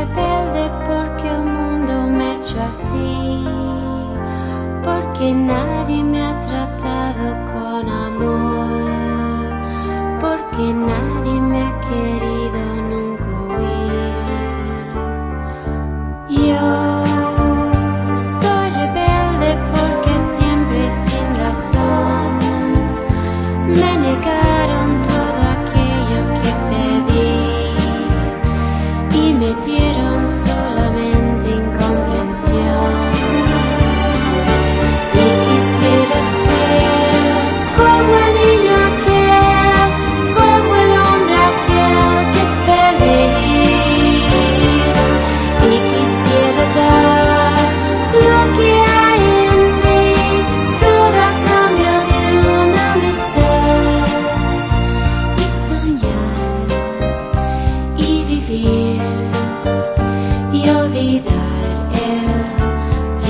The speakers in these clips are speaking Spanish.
rebelde porque el mundo me ha hecho así, porque nadie me ha tratado con amor, porque nadie me ha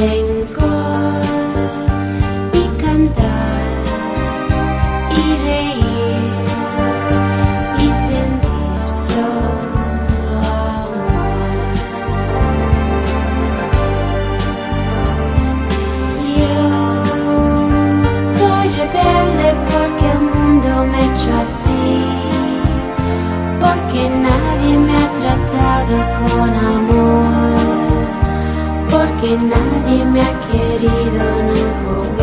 Y cantar y reír y sentir solo amor. Yo soy rebelde porque el mundo me echó así, porque nadie me ha tratado con amor que nadie me ha querido nunca.